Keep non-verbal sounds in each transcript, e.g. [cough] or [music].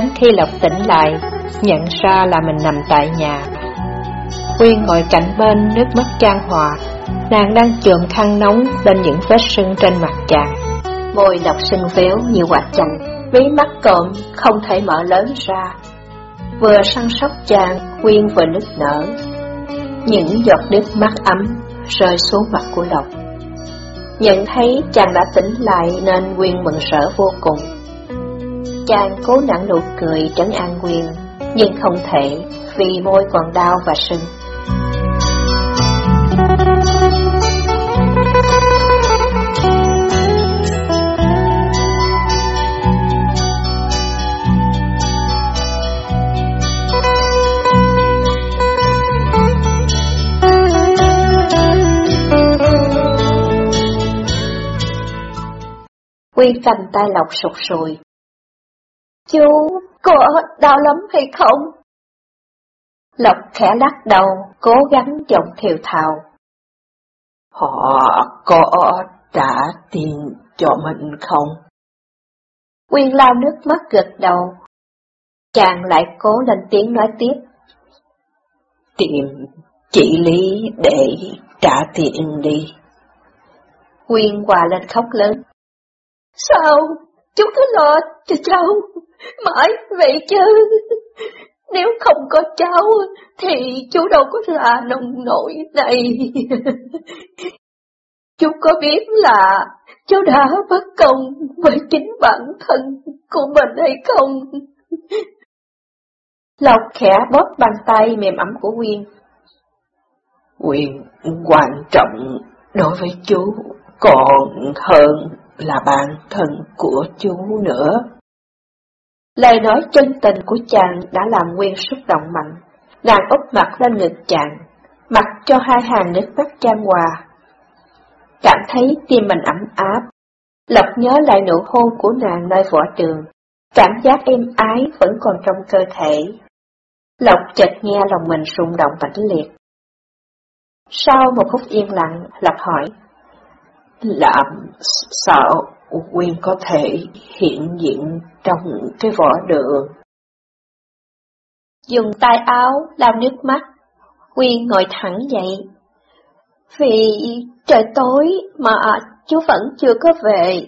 Đến khi Lộc tỉnh lại, nhận ra là mình nằm tại nhà. Quyên ngồi cạnh bên nước mắt trang hòa, nàng đang chườm khăn nóng lên những vết sưng trên mặt chàng. Môi Lộc sưng véo như quả chanh, mí mắt cộm không thể mở lớn ra. Vừa săn sóc chàng, Quyên vừa nức nở. Những giọt nước mắt ấm rơi xuống mặt của Lộc. Nhận thấy chàng đã tỉnh lại nên Quyên mừng rỡ vô cùng. Chàng cố nặng nụ cười trấn an quyền, nhưng không thể vì môi còn đau và sưng. Quy cầm tay lọc sụt sùi, Chú, có đau lắm hay không? Lộc khẽ lắc đầu, cố gắng giọng thiều thào. Họ có trả tiền cho mình không? Quyên lao nước mắt gật đầu. Chàng lại cố lên tiếng nói tiếp. Tìm chị Lý để trả tiền đi. Quyên hòa lên khóc lớn. Sao? Chú cứ lo cho cháu mãi vậy chứ. Nếu không có cháu thì chú đâu có là nông nổi này. chú có biết là cháu đã bất công với chính bản thân của mình hay không? Lộc khẽ bóp bàn tay mềm ấm của Quyên. Quyên quan trọng đối với chú còn hơn là bản thân của chú nữa. Lời nói chân tình của chàng đã làm Nguyên xúc động mạnh. Nàng úp mặt lên ngực chàng, mặc cho hai hàng nước mắt trang hòa. Cảm thấy tim mình ấm áp. Lộc nhớ lại nụ hôn của nàng nơi võ trường. Cảm giác êm ái vẫn còn trong cơ thể. Lộc chợt nghe lòng mình rung động mãnh liệt. Sau một phút yên lặng, Lộc hỏi. Làm sao Quyên có thể hiện diện trong cái vỏ đường? Dùng tay áo lau nước mắt, Quyên ngồi thẳng dậy. Vì trời tối mà chú vẫn chưa có về,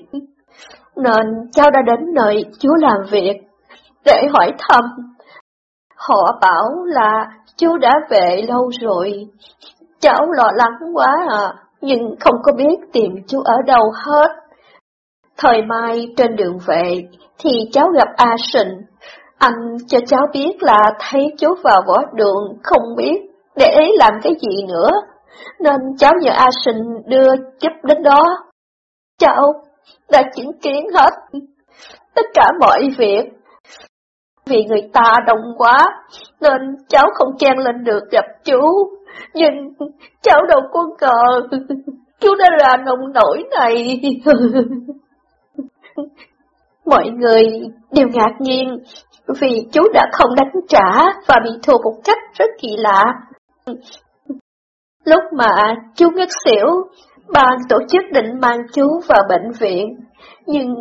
nên cháu đã đến nơi chú làm việc để hỏi thăm. Họ bảo là chú đã về lâu rồi, cháu lo lắng quá à nhưng không có biết tìm chú ở đâu hết. Thời mai trên đường về, thì cháu gặp A Sình. Anh cho cháu biết là thấy chú vào võ đường, không biết để ý làm cái gì nữa, nên cháu nhờ A Sình đưa giúp đến đó. Cháu đã chứng kiến hết tất cả mọi việc. Vì người ta đông quá, nên cháu không chen lên được gặp chú. Nhưng cháu đâu có ngờ, [laughs] chú đã ra nông nổi này. [laughs] Mọi người đều ngạc nhiên vì chú đã không đánh trả và bị thua một cách rất kỳ lạ. Lúc mà chú ngất xỉu, ban tổ chức định mang chú vào bệnh viện, nhưng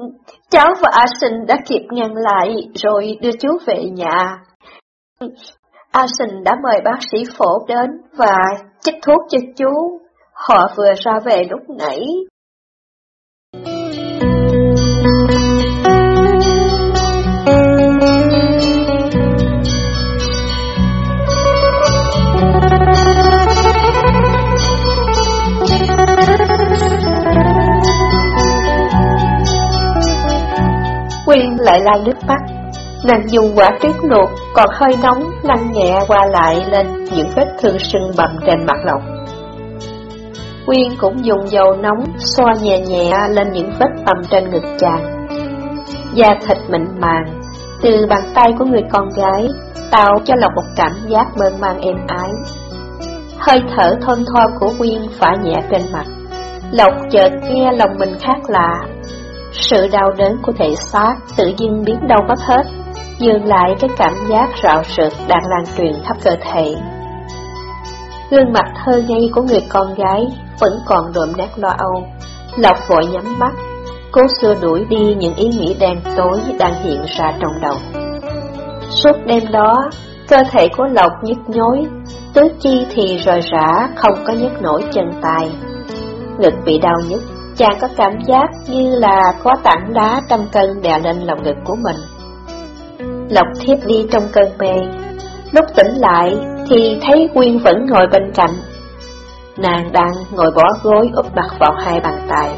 cháu và A Sinh đã kịp ngăn lại rồi đưa chú về nhà. A Sinh đã mời bác sĩ phổ đến và chích thuốc cho chú, Họ vừa ra về lúc nãy. Lại lau nước mắt Nàng dùng quả tuyết luộc còn hơi nóng lăn nhẹ qua lại lên những vết thương sưng bầm trên mặt lộc. Quyên cũng dùng dầu nóng xoa nhẹ nhẹ lên những vết bầm trên ngực chàng. Da thịt mịn màng, từ bàn tay của người con gái, tạo cho Lộc một cảm giác mơn man êm ái. Hơi thở thon tho của Quyên phả nhẹ trên mặt. Lộc chợt nghe lòng mình khác lạ. Sự đau đớn của thể xác tự dưng biến đâu mất hết, dừng lại cái cảm giác rạo rực đang lan truyền khắp cơ thể. Gương mặt thơ ngây của người con gái vẫn còn đượm nét lo âu. Lộc vội nhắm mắt, cố xua đuổi đi những ý nghĩ đen tối đang hiện ra trong đầu. Suốt đêm đó, cơ thể của Lộc nhức nhối, tứ chi thì rời rã, không có nhấc nổi chân tay. Ngực bị đau nhức, chàng có cảm giác như là có tảng đá trăm cân đè lên lòng ngực của mình. Lộc thiếp đi trong cơn mê, lúc tỉnh lại thì thấy Quyên vẫn ngồi bên cạnh. Nàng đang ngồi bỏ gối úp mặt vào hai bàn tay.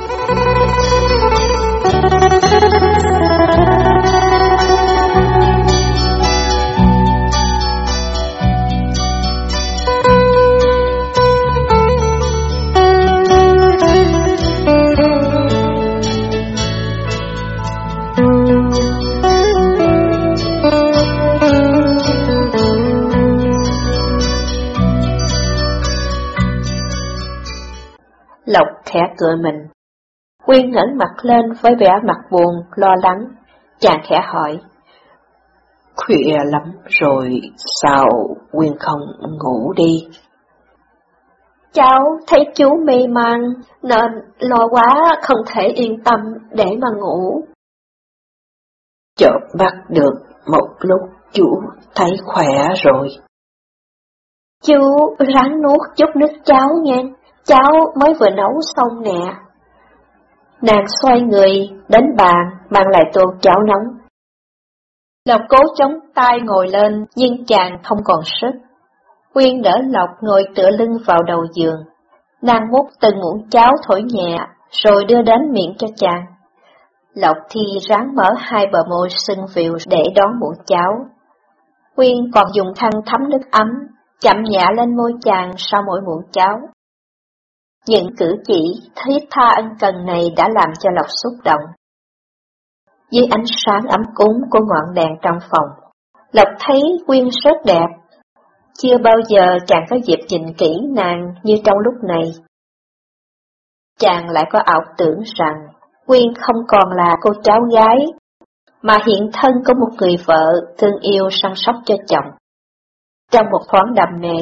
Khẽ cười mình. Quyên ngẩng mặt lên với vẻ mặt buồn, lo lắng. Chàng khẽ hỏi. Khuya lắm rồi, sao Quyên không ngủ đi? Cháu thấy chú mê man, nên lo quá không thể yên tâm để mà ngủ. Chợt bắt được một lúc chú thấy khỏe rồi. Chú ráng nuốt chút nước cháo nghe, cháu mới vừa nấu xong nè. Nàng xoay người, đến bàn, mang lại tô cháo nóng. Lộc cố chống tay ngồi lên, nhưng chàng không còn sức. Quyên đỡ Lộc ngồi tựa lưng vào đầu giường. Nàng múc từng muỗng cháo thổi nhẹ, rồi đưa đến miệng cho chàng. Lộc thì ráng mở hai bờ môi sưng phìu để đón muỗng cháo. Quyên còn dùng khăn thấm nước ấm, chậm nhẹ lên môi chàng sau mỗi muỗng cháo. Những cử chỉ thiết tha ân cần này đã làm cho Lộc xúc động. Dưới ánh sáng ấm cúng của ngọn đèn trong phòng, Lộc thấy Quyên rất đẹp. Chưa bao giờ chàng có dịp nhìn kỹ nàng như trong lúc này. Chàng lại có ảo tưởng rằng Quyên không còn là cô cháu gái, mà hiện thân có một người vợ thương yêu săn sóc cho chồng. Trong một thoáng đầm nề,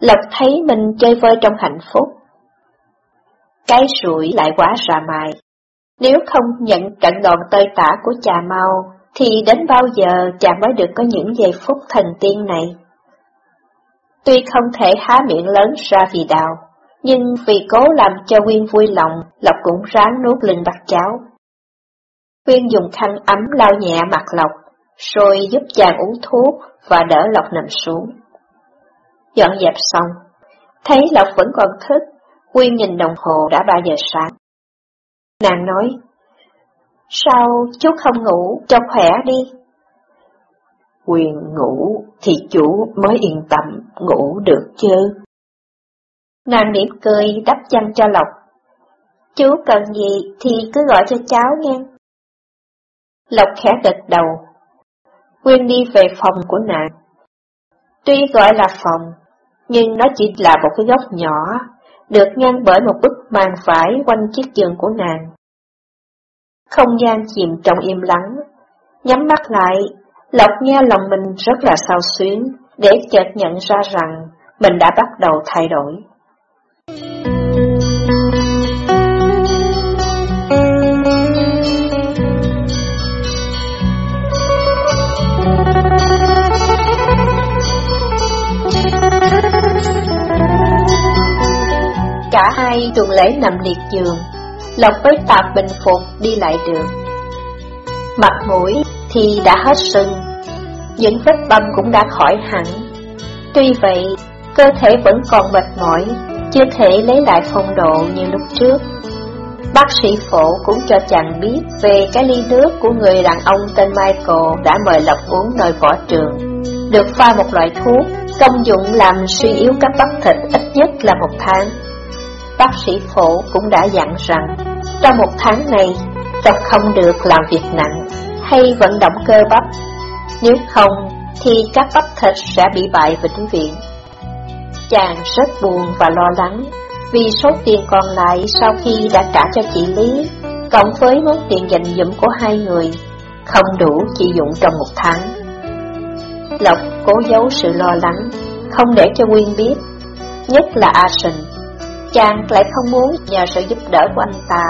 Lộc thấy mình chơi vơi trong hạnh phúc. Cái rủi lại quá ra mài. Nếu không nhận trận đòn tơi tả của trà mau, thì đến bao giờ chàng mới được có những giây phút thần tiên này? Tuy không thể há miệng lớn ra vì đào, nhưng vì cố làm cho Quyên vui lòng, Lộc cũng ráng nuốt lưng bát cháo. Quyên dùng khăn ấm lau nhẹ mặt Lộc, rồi giúp chàng uống thuốc và đỡ Lộc nằm xuống. Dọn dẹp xong, thấy Lộc vẫn còn thức, Quyên nhìn đồng hồ đã 3 giờ sáng. Nàng nói, sao chú không ngủ cho khỏe đi? Quyên ngủ thì chú mới yên tâm ngủ được chứ. Nàng mỉm cười đắp chăn cho Lộc. Chú cần gì thì cứ gọi cho cháu nghe. Lộc khẽ gật đầu. Quyên đi về phòng của nàng. Tuy gọi là phòng, nhưng nó chỉ là một cái góc nhỏ, được ngăn bởi một bức màn vải quanh chiếc giường của nàng. Không gian chìm trong im lắng, nhắm mắt lại, Lộc nghe lòng mình rất là sao xuyến, để chợt nhận ra rằng mình đã bắt đầu thay đổi. Cả hai tuần lễ nằm liệt giường, Lộc với Tạp bình phục đi lại được. Mặt mũi thì đã hết sưng, những vết bầm cũng đã khỏi hẳn. Tuy vậy, cơ thể vẫn còn mệt mỏi, chưa thể lấy lại phong độ như lúc trước. Bác sĩ phổ cũng cho chàng biết về cái ly nước của người đàn ông tên Michael đã mời Lộc uống nơi võ trường. Được pha một loại thuốc, công dụng làm suy yếu các bắp thịt ít nhất là một tháng. Bác sĩ phổ cũng đã dặn rằng, trong một tháng này, Lộc không được làm việc nặng hay vận động cơ bắp. Nếu không, thì các bắp thịt sẽ bị bại vĩnh viễn. Chàng rất buồn và lo lắng vì số tiền còn lại sau khi đã trả cho chị Lý, cộng với món tiền dành dụm của hai người, không đủ chi dụng trong một tháng. Lộc cố giấu sự lo lắng, không để cho Nguyên biết, nhất là Asen. Chàng lại không muốn nhờ sự giúp đỡ của anh ta.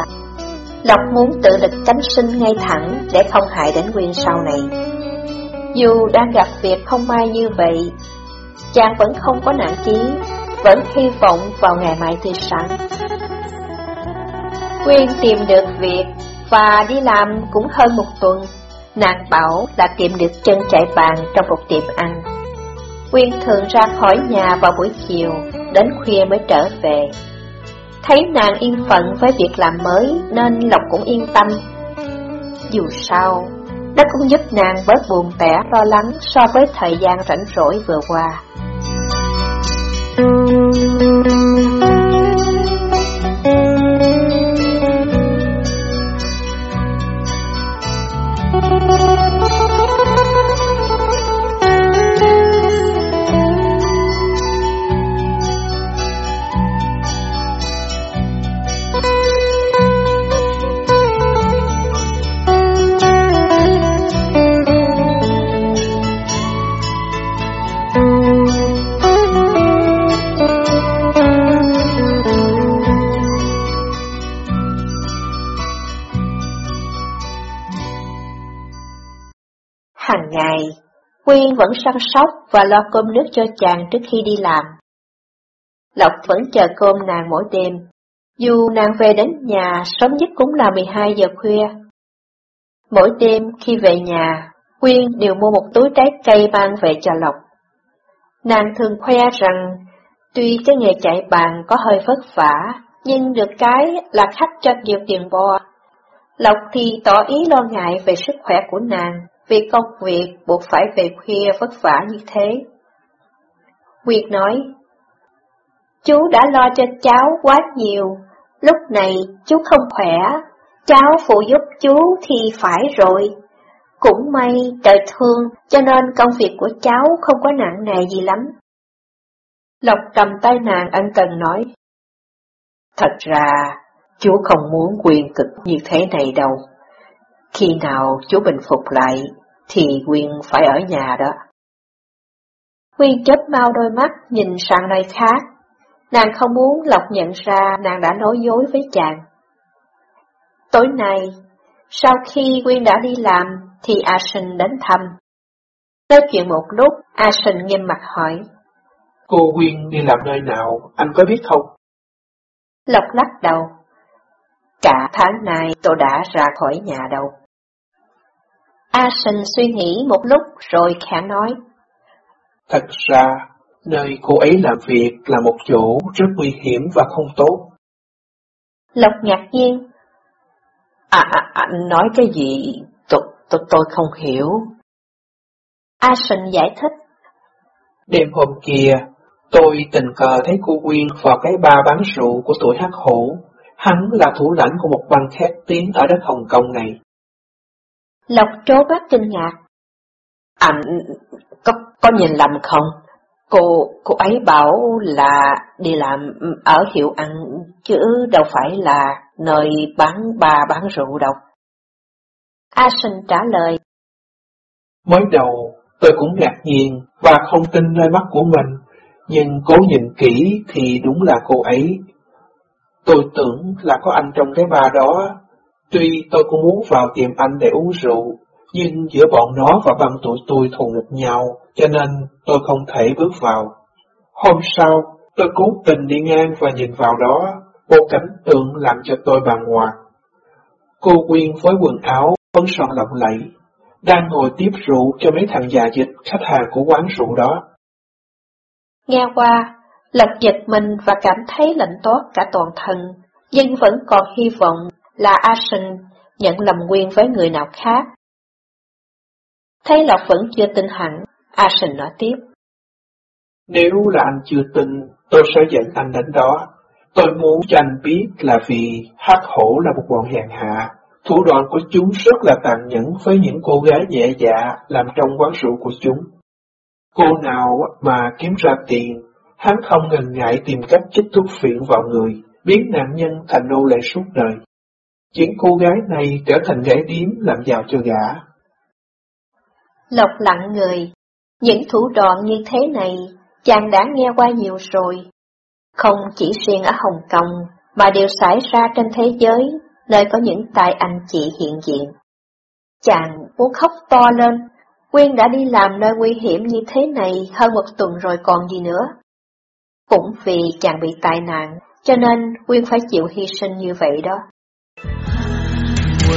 Lộc muốn tự lực cánh sinh ngay thẳng để không hại đến Nguyên sau này. Dù đang gặp việc không may như vậy, chàng vẫn không có nản chí vẫn hy vọng vào ngày mai tươi sáng. Quyên tìm được việc và đi làm cũng hơn một tuần. Nàng bảo là tìm được chân chạy bàn trong một tiệm ăn. Quyên thường ra khỏi nhà vào buổi chiều, đến khuya mới trở về. Thấy nàng yên phận với việc làm mới nên Lộc cũng yên tâm. Dù sao, nó cũng giúp nàng bớt buồn tẻ lo lắng so với thời gian rảnh rỗi vừa qua. Vẫn săn sóc và lo cơm nước cho chàng trước khi đi làm. Lộc vẫn chờ cơm nàng mỗi đêm, dù nàng về đến nhà sớm nhất cũng là 12 giờ khuya. Mỗi đêm khi về nhà, Quyên đều mua một túi trái cây mang về cho Lộc. Nàng thường khoe rằng, tuy cái nghề chạy bàn có hơi vất vả, nhưng được cái là khách cho nhiều tiền bò. Lộc thì tỏ ý lo ngại về sức khỏe của nàng, vì công việc buộc phải về khuya vất vả như thế. Nguyệt nói, chú đã lo cho cháu quá nhiều, lúc này chú không khỏe, cháu phụ giúp chú thì phải rồi. Cũng may trời thương cho nên công việc của cháu không có nặng nề gì lắm. Lộc cầm tay nàng ân cần nói, Thật ra, chú không muốn quyền cực như thế này đâu. Khi nào chú bình phục lại, thì Quyên phải ở nhà đó. Quyên chớp mau đôi mắt nhìn sang nơi khác. Nàng không muốn Lộc nhận ra nàng đã nói dối với chàng. Tối nay, sau khi Quyên đã đi làm, thì Asen đến thăm. Nói chuyện một lúc, Asen nghiêm mặt hỏi. Cô Quyên đi làm nơi nào, anh có biết không? Lộc lắc đầu. Cả tháng này tôi đã ra khỏi nhà đâu. Asen suy nghĩ một lúc rồi khẽ nói. Thật ra, nơi cô ấy làm việc là một chỗ rất nguy hiểm và không tốt. Lộc ngạc nhiên. À, à anh nói cái gì? Tôi, tôi, tôi không hiểu. Asen giải thích. Đêm hôm kia, tôi tình cờ thấy cô Quyên vào cái ba bán rượu của tuổi hắc hổ. Hắn là thủ lãnh của một băng khét tiếng ở đất Hồng Kông này. Lộc trố mắt kinh ngạc. Anh có, có nhìn lầm không? Cô, cô ấy bảo là đi làm ở hiệu ăn, chứ đâu phải là nơi bán bà bán rượu đâu. Asen trả lời. Mới đầu, tôi cũng ngạc nhiên và không tin nơi mắt của mình, nhưng cố nhìn kỹ thì đúng là cô ấy. Tôi tưởng là có anh trong cái bà đó, Tuy tôi cũng muốn vào tìm anh để uống rượu, nhưng giữa bọn nó và băng tuổi tôi thù nghịch nhau, cho nên tôi không thể bước vào. Hôm sau, tôi cố tình đi ngang và nhìn vào đó, một cảnh tượng làm cho tôi bàng hoàng. Cô Quyên với quần áo phấn son lộng lẫy, đang ngồi tiếp rượu cho mấy thằng già dịch khách hàng của quán rượu đó. Nghe qua, Lật dịch mình và cảm thấy lạnh toát cả toàn thân, nhưng vẫn còn hy vọng là Asen nhận lầm nguyên với người nào khác. Thấy Lộc vẫn chưa tin hẳn, Asen nói tiếp. Nếu là anh chưa tin, tôi sẽ dẫn anh đến đó. Tôi muốn cho anh biết là vì hắc hổ là một bọn hèn hạ. Thủ đoạn của chúng rất là tàn nhẫn với những cô gái nhẹ dạ làm trong quán rượu của chúng. Cô nào mà kiếm ra tiền, hắn không ngần ngại tìm cách chích thuốc phiện vào người, biến nạn nhân thành nô lệ suốt đời chuyện cô gái này trở thành gái điếm làm giàu cho gã. Lộc lặng người, những thủ đoạn như thế này chàng đã nghe qua nhiều rồi. Không chỉ riêng ở Hồng Kông, mà đều xảy ra trên thế giới, nơi có những tài anh chị hiện diện. Chàng muốn khóc to lên, Quyên đã đi làm nơi nguy hiểm như thế này hơn một tuần rồi còn gì nữa. Cũng vì chàng bị tai nạn, cho nên Quyên phải chịu hy sinh như vậy đó.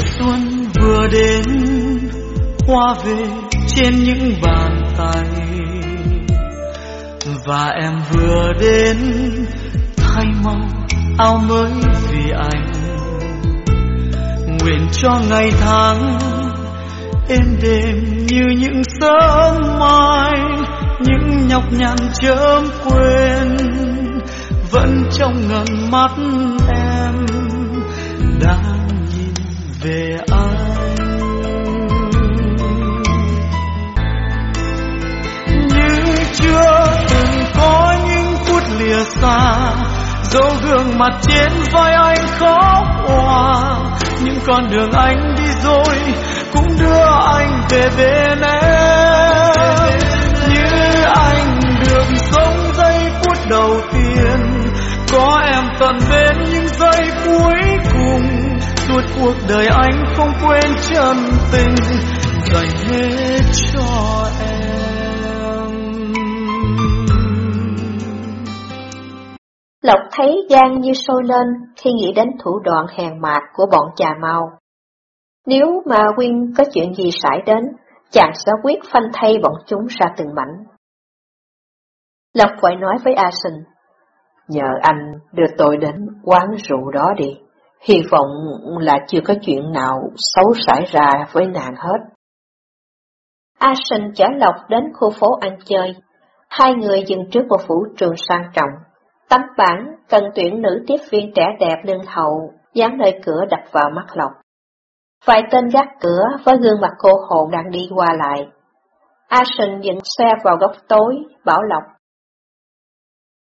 Xuân vừa đến, hoa về trên những bàn tay. Và em vừa đến thay màu áo mới vì anh. Nguyện cho ngày tháng êm đềm như những sớm mai những nhọc nhằn chớm quên vẫn trong ngần mắt em. Đang về anh. Như chưa từng có những phút lìa xa, dấu gương mặt trên vai anh khóc hòa những con đường anh đi rồi cũng đưa anh về bên em. Như anh được sống giây phút đầu tiên, có em tận bên những giây cuối cùng suốt cuộc đời anh không quên chân tình dành hết cho em Lộc thấy gan như sôi lên khi nghĩ đến thủ đoạn hèn mạt của bọn trà mau. Nếu mà Quyên có chuyện gì xảy đến, chàng sẽ quyết phanh thay bọn chúng ra từng mảnh. Lộc vội nói với A Sinh, Nhờ anh đưa tôi đến quán rượu đó đi, hy vọng là chưa có chuyện nào xấu xảy ra với nàng hết. A Sinh chở Lộc đến khu phố ăn chơi, hai người dừng trước một vũ trường sang trọng. Tấm bản cần tuyển nữ tiếp viên trẻ đẹp lưng hậu, dán nơi cửa đập vào mắt Lộc. Vài tên gác cửa với gương mặt cô hồn đang đi qua lại. A Sinh dựng xe vào góc tối, bảo Lộc.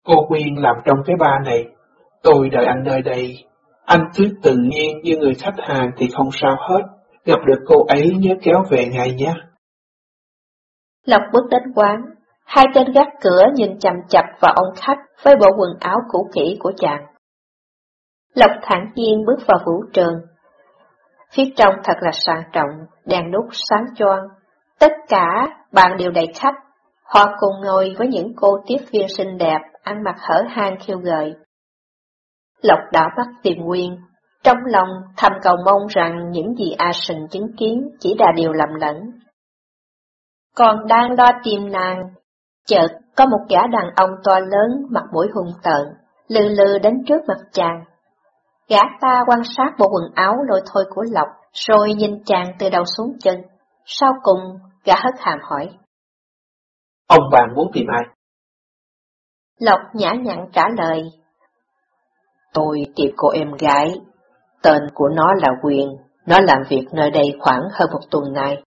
Cô Quyên làm trong cái ba này, tôi đợi anh nơi đây. Anh cứ tự nhiên như người khách hàng thì không sao hết, gặp được cô ấy nhớ kéo về ngay nhé. Lộc bước đến quán, hai tên gác cửa nhìn chằm chập vào ông khách với bộ quần áo cũ kỹ của chàng. Lộc thản nhiên bước vào vũ trường. Phía trong thật là sang trọng, đèn đốt sáng choang. Tất cả bạn đều đầy khách, họ cùng ngồi với những cô tiếp viên xinh đẹp, ăn mặc hở hang khiêu gợi. Lộc đã bắt tìm nguyên, trong lòng thầm cầu mong rằng những gì A Sình chứng kiến chỉ là điều lầm lẫn. Còn đang lo tìm nàng, chợt có một gã đàn ông to lớn mặt mũi hung tợn, lừ lừ đến trước mặt chàng. Gã ta quan sát bộ quần áo lôi thôi của Lộc, rồi nhìn chàng từ đầu xuống chân. Sau cùng, gã hất hàm hỏi. Ông bạn muốn tìm ai? Lộc nhã nhặn trả lời. Tôi tìm cô em gái, tên của nó là Quyền, nó làm việc nơi đây khoảng hơn một tuần nay.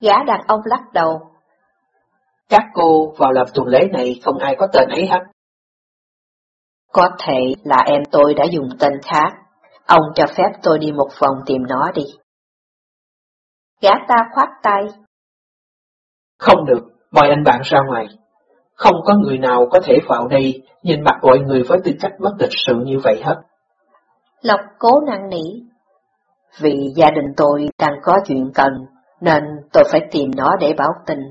Gã đàn ông lắc đầu. Các cô vào làm tuần lễ này không ai có tên ấy hết. Có thể là em tôi đã dùng tên khác, ông cho phép tôi đi một vòng tìm nó đi. Gã ta khoát tay. Không được, mời anh bạn ra ngoài. Không có người nào có thể vào đây nhìn mặt mọi người với tư cách mất lịch sự như vậy hết. Lộc cố năn nỉ. Vì gia đình tôi đang có chuyện cần, nên tôi phải tìm nó để báo tình.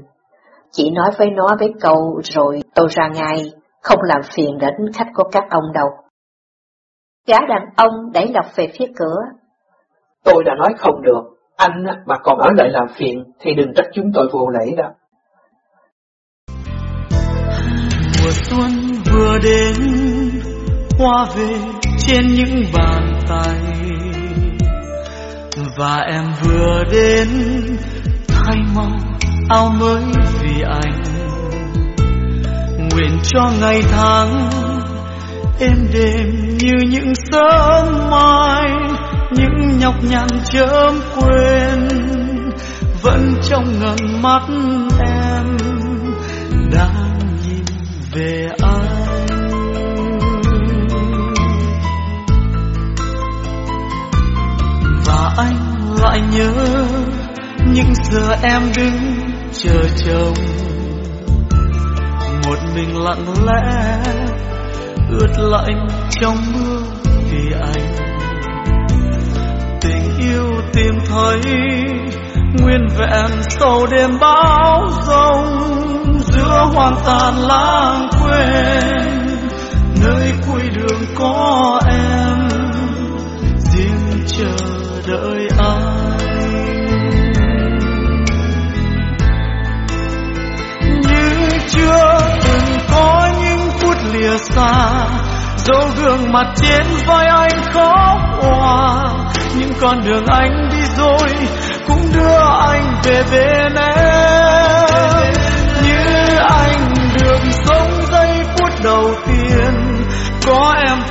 Chỉ nói với nó với câu rồi tôi ra ngay, không làm phiền đến khách của các ông đâu. Gã đàn ông đẩy Lộc về phía cửa. Tôi đã nói không được, anh mà còn ở lại làm phiền thì đừng trách chúng tôi vô lễ đó. Mùa xuân vừa đến, hoa về trên những bàn tay. Và em vừa đến thay màu áo mới vì anh. Nguyện cho ngày tháng êm đềm như những sớm mai những nhọc nhằn chớm quên vẫn trong ngần mắt em. Đang về anh. Và anh lại nhớ những giờ em đứng chờ chồng. Một mình lặng lẽ ướt lạnh trong mưa vì anh. Tình yêu tìm thấy nguyên vẹn sau đêm bão giông giữa hoang tàn lãng quên. Nơi cuối đường có em. Riêng chờ đợi anh như chưa từng có những phút lìa xa, dấu gương mặt trên vai anh khóc hòa những con đường anh đi rồi cũng đưa anh về bên em.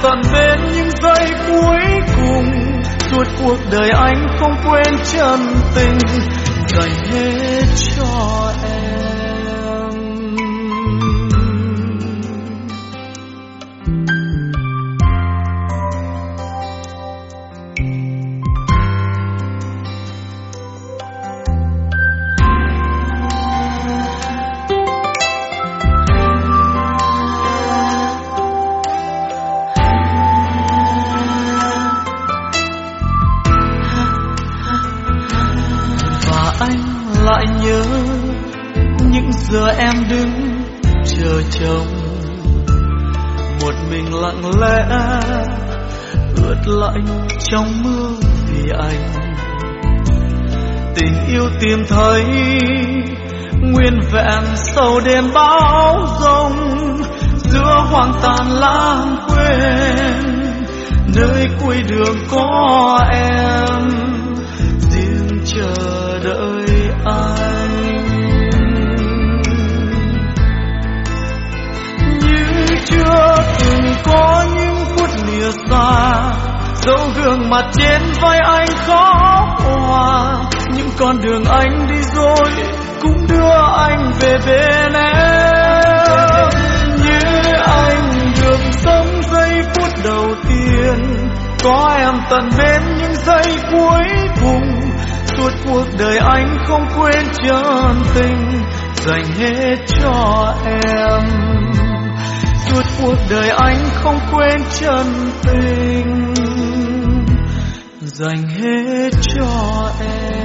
Tận bên những giây cuối cùng. Suốt cuộc đời anh không quên chân tình, dành hết cho em. Chờ chồng một mình lặng lẽ ướt lạnh trong mưa vì anh tình yêu tìm thấy nguyên vẹn sau đêm bão giông giữa hoang tàn lãng quên, nơi cuối đường có em. Chưa từng có những phút lìa xa dấu gương mặt trên vai anh khó hòa. Những con đường anh đi rồi cũng đưa anh về bên em. Như anh được sống giây phút đầu tiên, có em tận bên những giây cuối cùng. Suốt cuộc đời anh không quên chân tình dành hết cho em suốt cuộc đời anh không quên chân tình. Dành hết cho em.